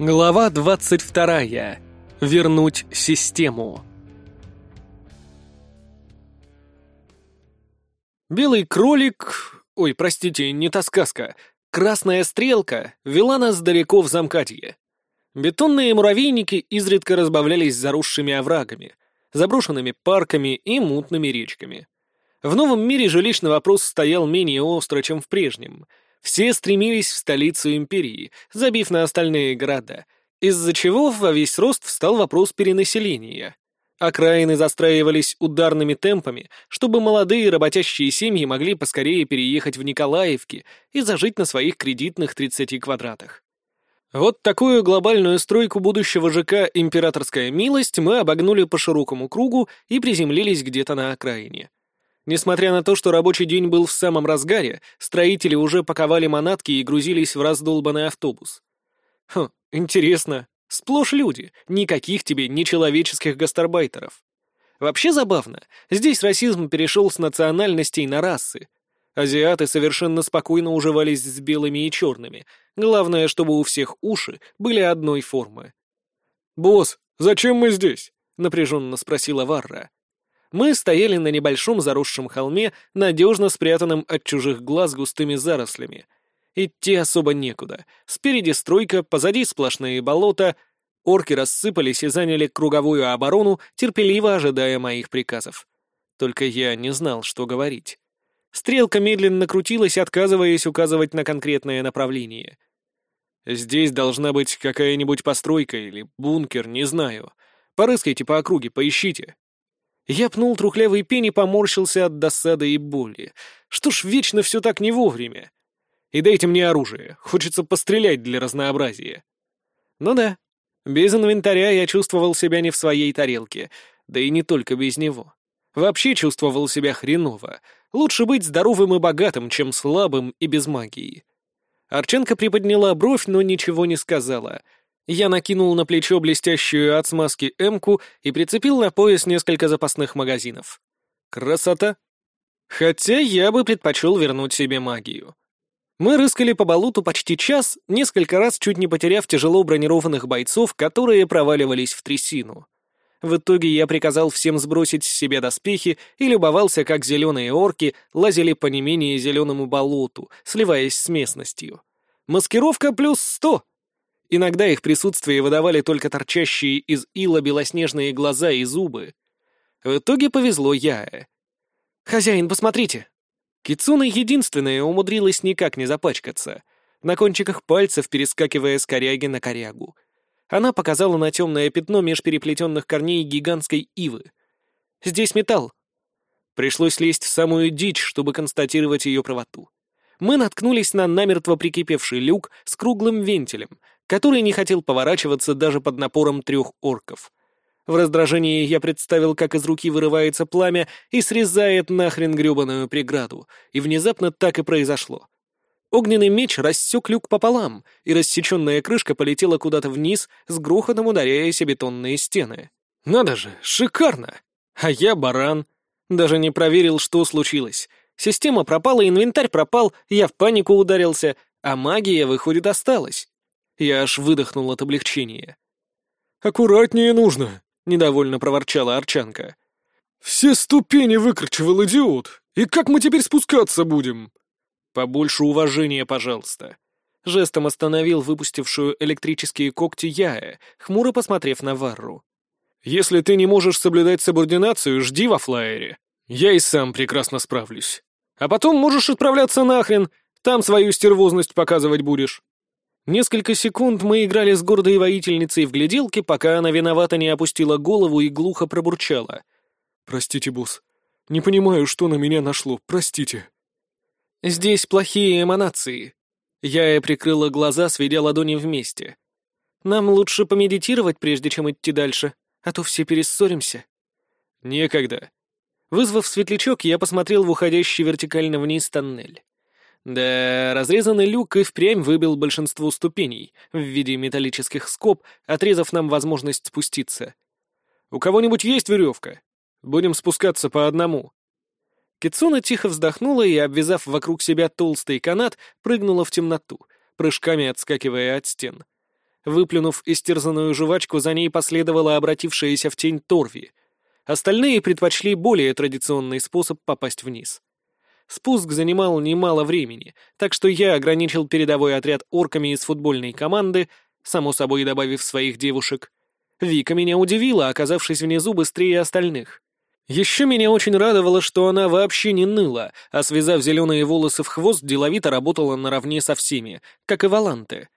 Глава 22. Вернуть систему. Белый кролик... Ой, простите, не та сказка. Красная стрелка вела нас далеко в замкадье. Бетонные муравейники изредка разбавлялись заросшими оврагами, заброшенными парками и мутными речками. В новом мире жилищный вопрос стоял менее остро, чем в прежнем — все стремились в столицу империи, забив на остальные города, из-за чего во весь рост встал вопрос перенаселения. Окраины застраивались ударными темпами, чтобы молодые работящие семьи могли поскорее переехать в Николаевки и зажить на своих кредитных 30 квадратах. Вот такую глобальную стройку будущего ЖК «Императорская милость» мы обогнули по широкому кругу и приземлились где-то на окраине. Несмотря на то, что рабочий день был в самом разгаре, строители уже паковали манатки и грузились в раздолбанный автобус. Хм, интересно. Сплошь люди, никаких тебе нечеловеческих гастарбайтеров. Вообще забавно, здесь расизм перешел с национальностей на расы. Азиаты совершенно спокойно уживались с белыми и черными, главное, чтобы у всех уши были одной формы. «Босс, зачем мы здесь?» — напряженно спросила Варра. Мы стояли на небольшом заросшем холме, надежно спрятанном от чужих глаз густыми зарослями. Идти особо некуда. Спереди стройка, позади сплошные болота. Орки рассыпались и заняли круговую оборону, терпеливо ожидая моих приказов. Только я не знал, что говорить. Стрелка медленно крутилась, отказываясь указывать на конкретное направление. «Здесь должна быть какая-нибудь постройка или бункер, не знаю. Порыскайте по округе, поищите», я пнул трухлявый пень и поморщился от досады и боли. Что ж, вечно все так не вовремя. И дайте мне оружие, хочется пострелять для разнообразия. Ну да, без инвентаря я чувствовал себя не в своей тарелке, да и не только без него. Вообще чувствовал себя хреново. Лучше быть здоровым и богатым, чем слабым и без магии. Арченко приподняла бровь, но ничего не сказала — я накинул на плечо блестящую от смазки эмку и прицепил на пояс несколько запасных магазинов. Красота! Хотя я бы предпочел вернуть себе магию. Мы рыскали по болоту почти час, несколько раз чуть не потеряв тяжело бронированных бойцов, которые проваливались в трясину. В итоге я приказал всем сбросить с себя доспехи и любовался, как зеленые орки лазили по не менее зеленому болоту, сливаясь с местностью. Маскировка плюс сто! Иногда их присутствие выдавали только торчащие из ила белоснежные глаза и зубы. В итоге повезло Яе. «Хозяин, посмотрите!» Кицуна единственная умудрилась никак не запачкаться, на кончиках пальцев перескакивая с коряги на корягу. Она показала на темное пятно меж переплетенных корней гигантской ивы. «Здесь металл!» Пришлось лезть в самую дичь, чтобы констатировать ее правоту. Мы наткнулись на намертво прикипевший люк с круглым вентилем, который не хотел поворачиваться даже под напором трех орков. В раздражении я представил, как из руки вырывается пламя и срезает нахрен гребаную преграду, и внезапно так и произошло. Огненный меч рассек люк пополам, и рассеченная крышка полетела куда-то вниз, с грохотом ударяясь о бетонные стены. Надо же, шикарно! А я баран. Даже не проверил, что случилось. Система пропала, инвентарь пропал, я в панику ударился, а магия, выходит, осталась. Я аж выдохнул от облегчения. «Аккуратнее нужно», — недовольно проворчала Арчанка. «Все ступени выкручивал идиот. И как мы теперь спускаться будем?» «Побольше уважения, пожалуйста». Жестом остановил выпустившую электрические когти Яя, хмуро посмотрев на Варру. «Если ты не можешь соблюдать субординацию, жди во флайере. Я и сам прекрасно справлюсь. А потом можешь отправляться нахрен, там свою стервозность показывать будешь». Несколько секунд мы играли с гордой воительницей в гляделке, пока она виновато не опустила голову и глухо пробурчала. «Простите, босс. Не понимаю, что на меня нашло. Простите». «Здесь плохие эманации». Я прикрыла глаза, сведя ладони вместе. «Нам лучше помедитировать, прежде чем идти дальше, а то все перессоримся». «Некогда». Вызвав светлячок, я посмотрел в уходящий вертикально вниз тоннель. Да, разрезанный люк и впрямь выбил большинство ступеней в виде металлических скоб, отрезав нам возможность спуститься. «У кого-нибудь есть веревка? Будем спускаться по одному». Кицуна тихо вздохнула и, обвязав вокруг себя толстый канат, прыгнула в темноту, прыжками отскакивая от стен. Выплюнув истерзанную жвачку, за ней последовала обратившаяся в тень Торви. Остальные предпочли более традиционный способ попасть вниз. Спуск занимал немало времени, так что я ограничил передовой отряд орками из футбольной команды, само собой добавив своих девушек. Вика меня удивила, оказавшись внизу быстрее остальных. Еще меня очень радовало, что она вообще не ныла, а связав зеленые волосы в хвост, деловито работала наравне со всеми, как и Валанте.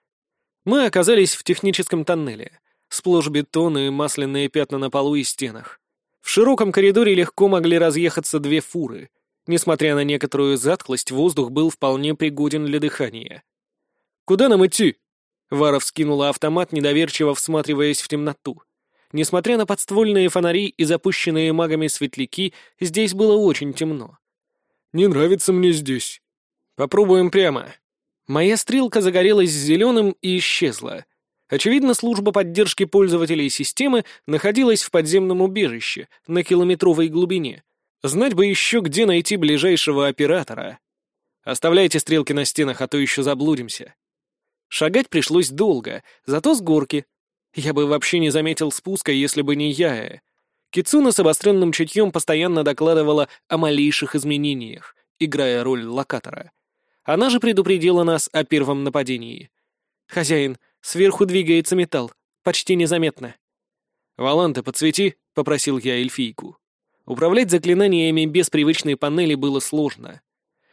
Мы оказались в техническом тоннеле. Сплошь бетон и масляные пятна на полу и стенах. В широком коридоре легко могли разъехаться две фуры — Несмотря на некоторую затхлость, воздух был вполне пригоден для дыхания. «Куда нам идти?» Варов скинула автомат, недоверчиво всматриваясь в темноту. Несмотря на подствольные фонари и запущенные магами светляки, здесь было очень темно. «Не нравится мне здесь». «Попробуем прямо». Моя стрелка загорелась зеленым и исчезла. Очевидно, служба поддержки пользователей системы находилась в подземном убежище на километровой глубине, Знать бы еще, где найти ближайшего оператора. Оставляйте стрелки на стенах, а то еще заблудимся. Шагать пришлось долго, зато с горки. Я бы вообще не заметил спуска, если бы не я. Кицуна с обостренным чутьем постоянно докладывала о малейших изменениях, играя роль локатора. Она же предупредила нас о первом нападении. «Хозяин, сверху двигается металл, почти незаметно». «Валанта, подсвети», — попросил я эльфийку. Управлять заклинаниями без привычной панели было сложно.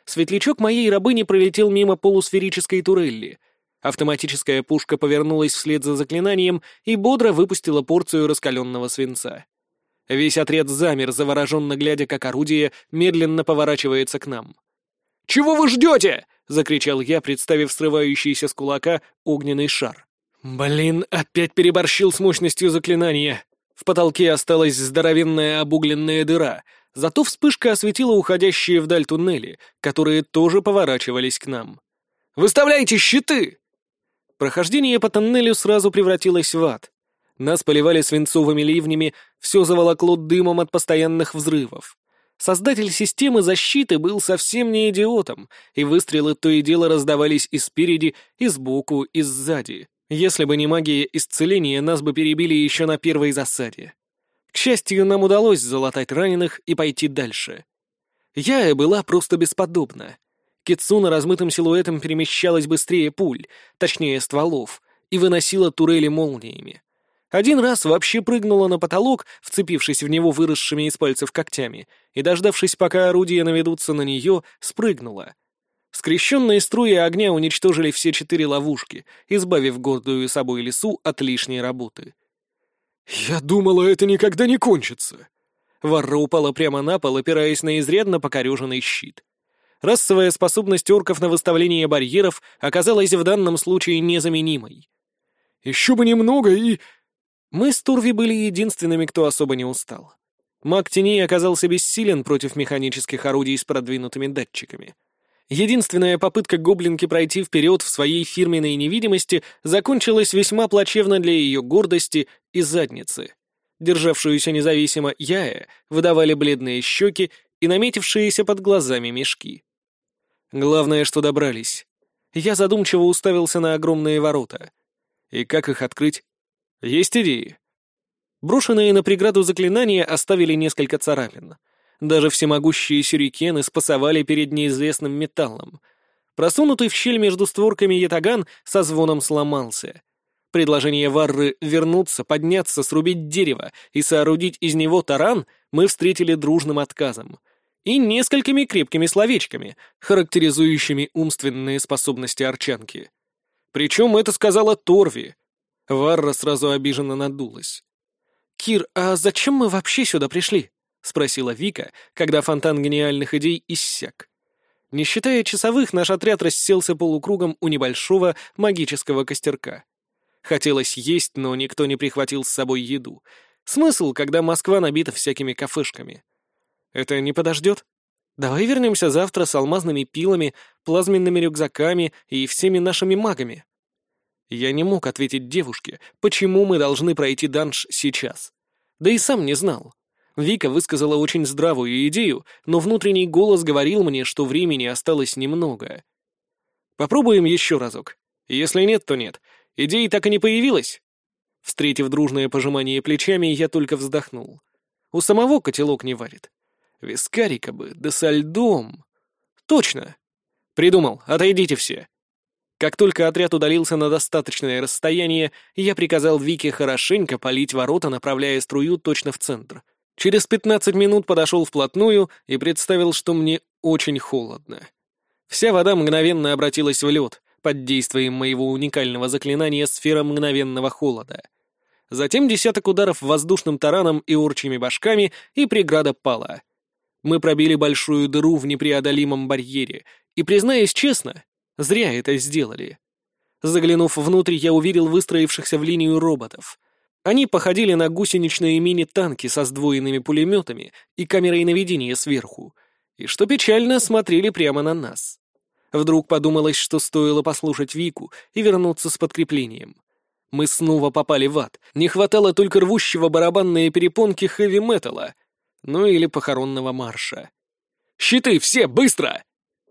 Светлячок моей рабыни пролетел мимо полусферической турелли. Автоматическая пушка повернулась вслед за заклинанием и бодро выпустила порцию раскаленного свинца. Весь отряд замер, завороженно глядя, как орудие медленно поворачивается к нам. «Чего вы ждете?» — закричал я, представив срывающийся с кулака огненный шар. «Блин, опять переборщил с мощностью заклинания!» В потолке осталась здоровенная обугленная дыра, зато вспышка осветила уходящие вдаль туннели, которые тоже поворачивались к нам. «Выставляйте щиты!» Прохождение по тоннелю сразу превратилось в ад. Нас поливали свинцовыми ливнями, все заволокло дымом от постоянных взрывов. Создатель системы защиты был совсем не идиотом, и выстрелы то и дело раздавались и спереди, и сбоку, и сзади. Если бы не магия исцеления, нас бы перебили еще на первой засаде. К счастью, нам удалось залатать раненых и пойти дальше. Я была просто бесподобна. Китсуна размытым силуэтом перемещалась быстрее пуль, точнее стволов, и выносила турели молниями. Один раз вообще прыгнула на потолок, вцепившись в него выросшими из пальцев когтями, и, дождавшись, пока орудия наведутся на нее, спрыгнула — Скрещенные струи огня уничтожили все четыре ловушки, избавив гордую собой лесу от лишней работы. «Я думала, это никогда не кончится!» Варра упала прямо на пол, опираясь на изрядно покореженный щит. Расовая способность орков на выставление барьеров оказалась в данном случае незаменимой. «Еще бы немного и...» Мы с Турви были единственными, кто особо не устал. Маг теней оказался бессилен против механических орудий с продвинутыми датчиками. Единственная попытка гоблинки пройти вперед в своей фирменной невидимости закончилась весьма плачевно для ее гордости и задницы. Державшуюся независимо Яя выдавали бледные щеки и наметившиеся под глазами мешки. Главное, что добрались. Я задумчиво уставился на огромные ворота. И как их открыть? Есть идеи. Брошенные на преграду заклинания оставили несколько царапин. Даже всемогущие сюрикены спасовали перед неизвестным металлом. Просунутый в щель между створками ятаган со звоном сломался. Предложение Варры вернуться, подняться, срубить дерево и соорудить из него таран мы встретили дружным отказом. И несколькими крепкими словечками, характеризующими умственные способности арчанки. Причем это сказала Торви. Варра сразу обиженно надулась. «Кир, а зачем мы вообще сюда пришли?» — спросила Вика, когда фонтан гениальных идей иссяк. Не считая часовых, наш отряд расселся полукругом у небольшого магического костерка. Хотелось есть, но никто не прихватил с собой еду. Смысл, когда Москва набита всякими кафешками? Это не подождет? Давай вернемся завтра с алмазными пилами, плазменными рюкзаками и всеми нашими магами. Я не мог ответить девушке, почему мы должны пройти данж сейчас. Да и сам не знал. Вика высказала очень здравую идею, но внутренний голос говорил мне, что времени осталось немного. Попробуем еще разок. Если нет, то нет. Идеи так и не появилось?» Встретив дружное пожимание плечами, я только вздохнул. У самого котелок не варит. Вискарика бы, да со льдом. Точно. Придумал, отойдите все. Как только отряд удалился на достаточное расстояние, я приказал Вике хорошенько полить ворота, направляя струю точно в центр. Через пятнадцать минут подошел вплотную и представил, что мне очень холодно. Вся вода мгновенно обратилась в лед под действием моего уникального заклинания «Сфера мгновенного холода». Затем десяток ударов воздушным тараном и орчими башками, и преграда пала. Мы пробили большую дыру в непреодолимом барьере, и, признаюсь честно, зря это сделали. Заглянув внутрь, я увидел выстроившихся в линию роботов. Они походили на гусеничные мини-танки со сдвоенными пулеметами и камерой наведения сверху, и, что печально, смотрели прямо на нас. Вдруг подумалось, что стоило послушать Вику и вернуться с подкреплением. Мы снова попали в ад. Не хватало только рвущего барабанные перепонки хэви-металла. Ну или похоронного марша. «Щиты, все, быстро!»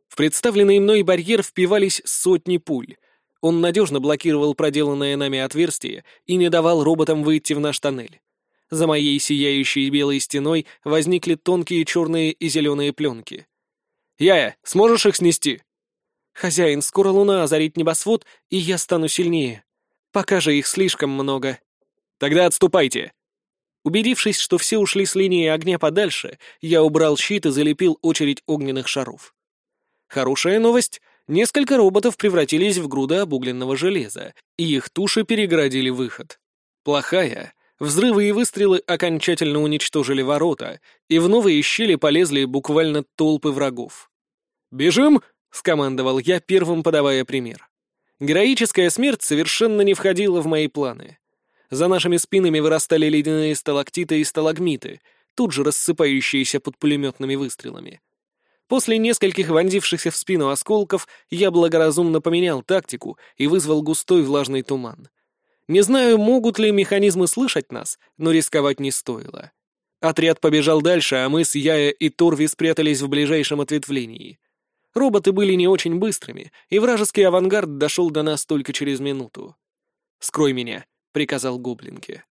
В представленный мной барьер впивались сотни пуль. Он надежно блокировал проделанное нами отверстие и не давал роботам выйти в наш тоннель. За моей сияющей белой стеной возникли тонкие черные и зеленые пленки. «Яя, сможешь их снести?» «Хозяин, скоро луна озарит небосвод, и я стану сильнее», Пока же их слишком много. Тогда отступайте. Убедившись, что все ушли с линии огня подальше, я убрал щит и залепил очередь огненных шаров. Хорошая новость. Несколько роботов превратились в груды обугленного железа, и их туши перегородили выход. Плохая. Взрывы и выстрелы окончательно уничтожили ворота, и в новые щели полезли буквально толпы врагов. «Бежим!» — скомандовал я, первым подавая пример. Героическая смерть совершенно не входила в мои планы. За нашими спинами вырастали ледяные сталактиты и сталагмиты, тут же рассыпающиеся под пулеметными выстрелами. После нескольких вонзившихся в спину осколков я благоразумно поменял тактику и вызвал густой влажный туман. Не знаю, могут ли механизмы слышать нас, но рисковать не стоило. Отряд побежал дальше, а мы с Яя и Торви спрятались в ближайшем ответвлении. Роботы были не очень быстрыми, и вражеский авангард дошел до нас только через минуту. «Скрой меня», — приказал Гоблинке.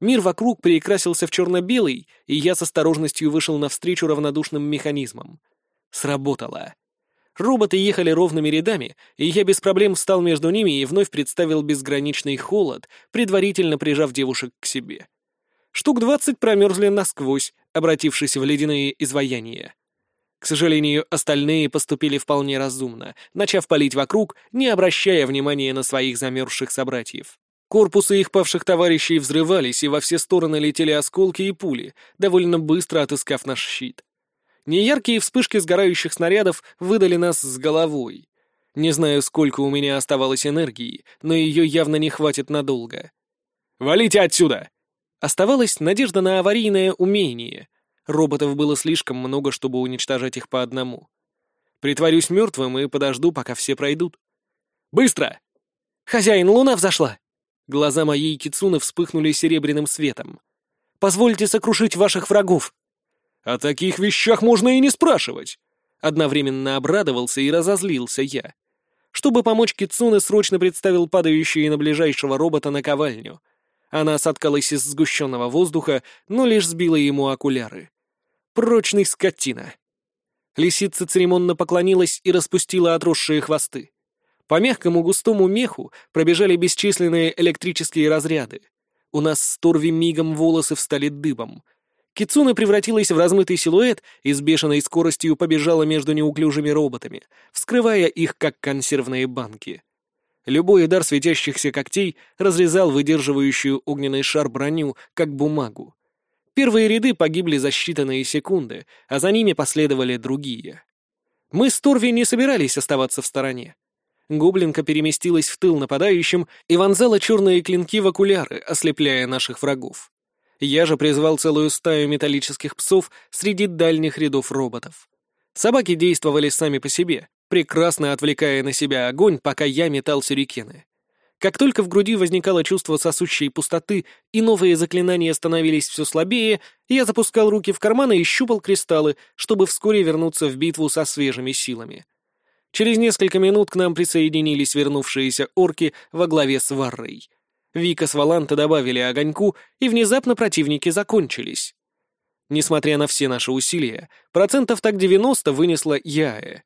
Мир вокруг перекрасился в черно-белый, и я с осторожностью вышел навстречу равнодушным механизмам. Сработало. Роботы ехали ровными рядами, и я без проблем встал между ними и вновь представил безграничный холод, предварительно прижав девушек к себе. Штук двадцать промерзли насквозь, обратившись в ледяные изваяния. К сожалению, остальные поступили вполне разумно, начав палить вокруг, не обращая внимания на своих замерзших собратьев. Корпусы их павших товарищей взрывались, и во все стороны летели осколки и пули, довольно быстро отыскав наш щит. Неяркие вспышки сгорающих снарядов выдали нас с головой. Не знаю, сколько у меня оставалось энергии, но ее явно не хватит надолго. «Валите отсюда!» Оставалась надежда на аварийное умение — Роботов было слишком много, чтобы уничтожать их по одному. Притворюсь мертвым и подожду, пока все пройдут. «Быстро!» «Хозяин, луна взошла!» Глаза моей Кицуны вспыхнули серебряным светом. «Позвольте сокрушить ваших врагов!» «О таких вещах можно и не спрашивать!» Одновременно обрадовался и разозлился я. Чтобы помочь Кицуне, срочно представил падающие на ближайшего робота на ковальню. Она соткалась из сгущенного воздуха, но лишь сбила ему окуляры. Прочный скотина. Лисица церемонно поклонилась и распустила отросшие хвосты. По мягкому густому меху пробежали бесчисленные электрические разряды. У нас с Торви мигом волосы встали дыбом. Кицуна превратилась в размытый силуэт и с бешеной скоростью побежала между неуклюжими роботами, вскрывая их как консервные банки. Любой удар светящихся когтей разрезал выдерживающую огненный шар броню, как бумагу. Первые ряды погибли за считанные секунды, а за ними последовали другие. Мы с Торви не собирались оставаться в стороне. Гоблинка переместилась в тыл нападающим и вонзала черные клинки в окуляры, ослепляя наших врагов. Я же призвал целую стаю металлических псов среди дальних рядов роботов. Собаки действовали сами по себе, прекрасно отвлекая на себя огонь, пока я метал сюрикены. Как только в груди возникало чувство сосущей пустоты и новые заклинания становились все слабее, я запускал руки в карманы и щупал кристаллы, чтобы вскоре вернуться в битву со свежими силами. Через несколько минут к нам присоединились вернувшиеся орки во главе с Варрой. Вика с Валанта добавили огоньку, и внезапно противники закончились. Несмотря на все наши усилия, процентов так 90 вынесла Яэ.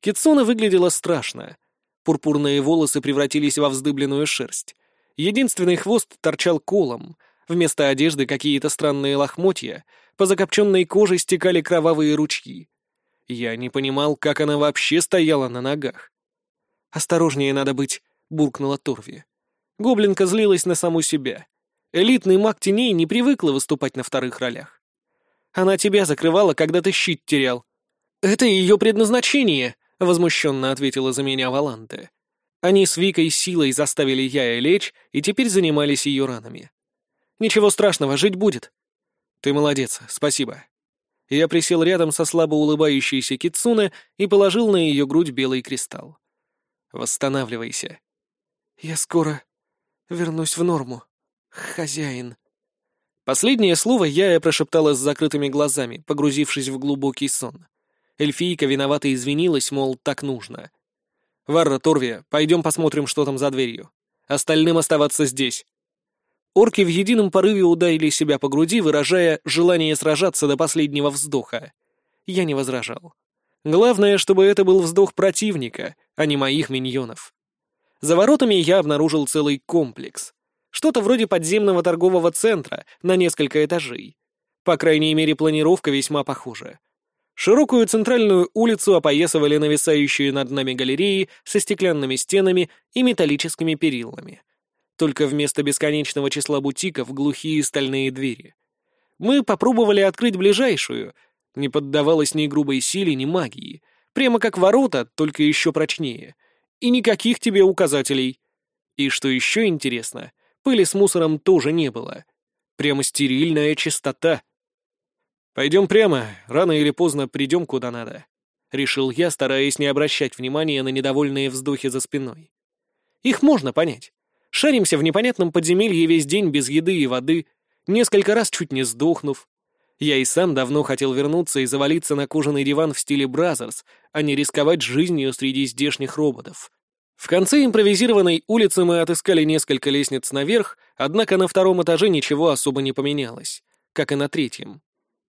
Китсуна выглядела страшно. Пурпурные волосы превратились во вздыбленную шерсть. Единственный хвост торчал колом. Вместо одежды какие-то странные лохмотья. По закопченной коже стекали кровавые ручьи. Я не понимал, как она вообще стояла на ногах. «Осторожнее надо быть», — буркнула Торви. Гоблинка злилась на саму себя. Элитный маг теней не привыкла выступать на вторых ролях. Она тебя закрывала, когда ты щит терял. Это ее предназначение, — возмущенно ответила за меня Валанте. Они с Викой силой заставили Яя лечь и теперь занимались ее ранами. «Ничего страшного, жить будет». «Ты молодец, спасибо». Я присел рядом со слабо улыбающейся Кицуне и положил на ее грудь белый кристалл. «Восстанавливайся». «Я скоро вернусь в норму, хозяин». Последнее слово я прошептала с закрытыми глазами, погрузившись в глубокий сон. Эльфийка виновато извинилась, мол, так нужно. «Варра, Торвия, пойдем посмотрим, что там за дверью. Остальным оставаться здесь». Орки в едином порыве ударили себя по груди, выражая желание сражаться до последнего вздоха. Я не возражал. Главное, чтобы это был вздох противника, а не моих миньонов. За воротами я обнаружил целый комплекс. Что-то вроде подземного торгового центра на несколько этажей. По крайней мере, планировка весьма похожа. Широкую центральную улицу опоясывали нависающие над нами галереи со стеклянными стенами и металлическими перилами. Только вместо бесконечного числа бутиков глухие стальные двери. Мы попробовали открыть ближайшую. Не поддавалось ни грубой силе, ни магии. Прямо как ворота, только еще прочнее. И никаких тебе указателей. И что еще интересно, пыли с мусором тоже не было. Прямо стерильная чистота. «Пойдем прямо, рано или поздно придем куда надо», — решил я, стараясь не обращать внимания на недовольные вздохи за спиной. Их можно понять. Шаримся в непонятном подземелье весь день без еды и воды, несколько раз чуть не сдохнув. Я и сам давно хотел вернуться и завалиться на кожаный диван в стиле Brazzers, а не рисковать жизнью среди здешних роботов. В конце импровизированной улицы мы отыскали несколько лестниц наверх, однако на втором этаже ничего особо не поменялось, как и на третьем.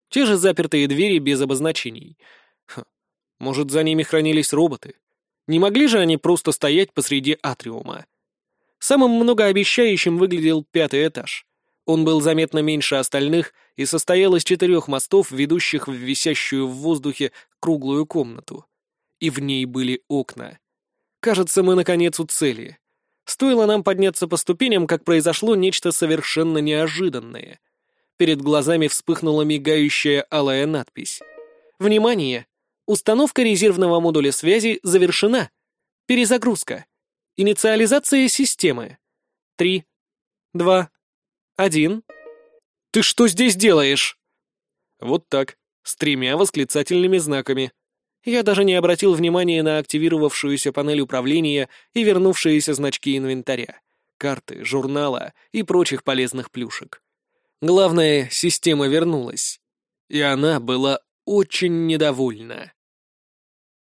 Те же запертые двери без обозначений. Ха, может, за ними хранились роботы? Не могли же они просто стоять посреди атриума? Самым многообещающим выглядел пятый этаж. Он был заметно меньше остальных и состоял из четырех мостов, ведущих в висящую в воздухе круглую комнату. И в ней были окна. Кажется, мы наконец у цели. Стоило нам подняться по ступеням, как произошло нечто совершенно неожиданное. Перед глазами вспыхнула мигающая алая надпись. «Внимание! Установка резервного модуля связи завершена. Перезагрузка. Инициализация системы. Три, два, один...» «Ты что здесь делаешь?» Вот так, с тремя восклицательными знаками. Я даже не обратил внимания на активировавшуюся панель управления и вернувшиеся значки инвентаря, карты, журнала и прочих полезных плюшек. Главное, система вернулась. И она была очень недовольна.